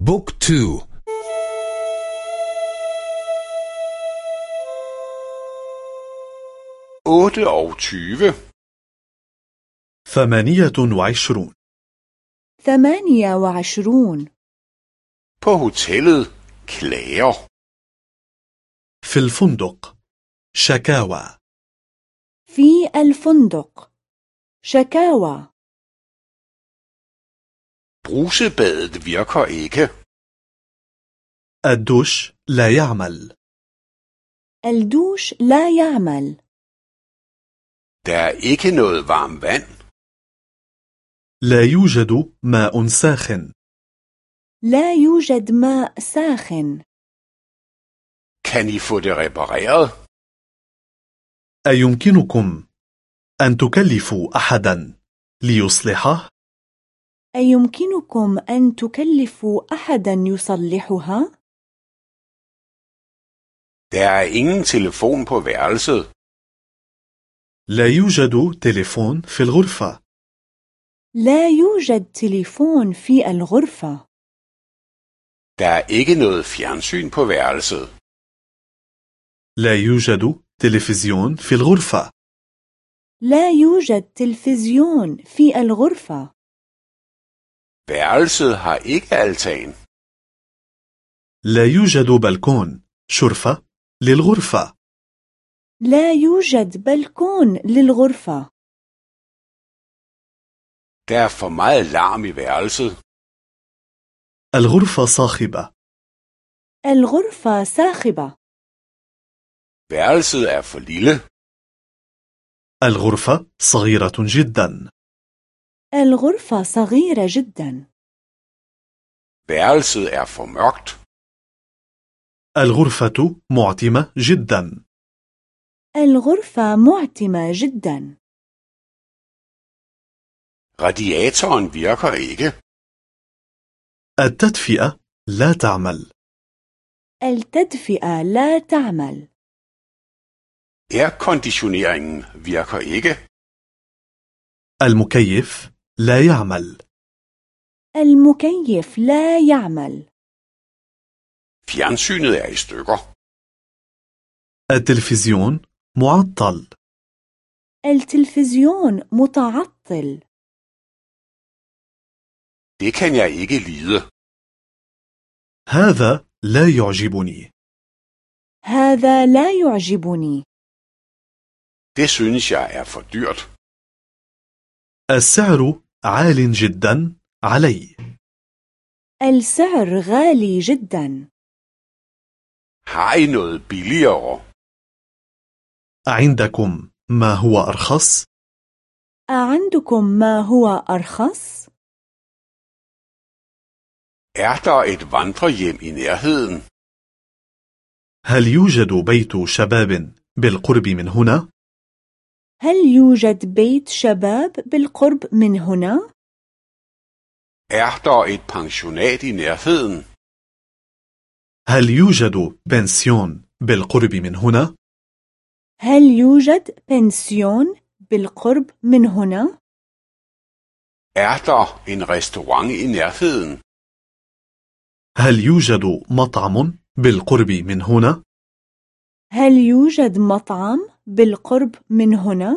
بوك تو. otte og tyve ثمانية وعشرون. ثمانية وعشرون. På hotellet klager في الفندق. شكاوى. في الفندق. شكاوى. Brusebadet virker ikke. الدوش لا يعمل الدوش لا يعمل Der er ikke noget varmt vand. لا يوجد ماء ساخن لا يوجد ماء ساخن Kan I få det repareret? أيمكنكم أن تكلفوا أحدا ليصلحه؟ أيمكنكم أن تكلفوا أحدا يصلحها؟ Der er ingen telefon på værelset. لا يوجد تليفون في الغرفة لا يوجد تليفون في الغرفة Der er ikke noget fjernsyn på værelset. لا يوجد تلفزيون في الغرفة لا يوجد تلفزيون في الغرفة Værelset har ikke altan. لا يوجد بلكون شرفة للغرفة لا يوجد بلكون للغرفة Der er for meget larm i værelset. الغرفة صاخبة الغرفة صاخبة Værelset er for lille. الغرفة صغيرة جدا الغرفة صغيرة جدا Værelset er for mørkt. الغرفة معتمة جدا الغرفة معتمة جدا Radiatoren virker ikke. التدفئة لا تعمل التدفئة لا تعمل Airconditioneringen virker ikke. المكيف لا يعمل المكيف لا يعمل Fjernsynet er i stykker. التلفزيون معطل التلفزيون متعطل Det kan jeg ikke lide. هذا لا يعجبني هذا لا يعجبني Det synes jeg er for dyrt. السعر عال جدا علي السعر غالي جدا Har I noget billigere? عندكم ما هو أرخص؟ أعندكم ما هو أرخص؟ Er der et vandrehjem i nærheden? هل يوجد بيت شباب بالقرب من هنا؟ هل يوجد بيت شباب بالقرب من هنا؟ Er der et pensionat i nærheden? هل يوجد بنسيون بالقرب من هنا؟ هل يوجد بنسيون بالقرب من هنا؟ Er der en restaurant i nærheden? هل يوجد مطعم بالقرب من هنا؟ هل يوجد مطعم بالقرب من هنا؟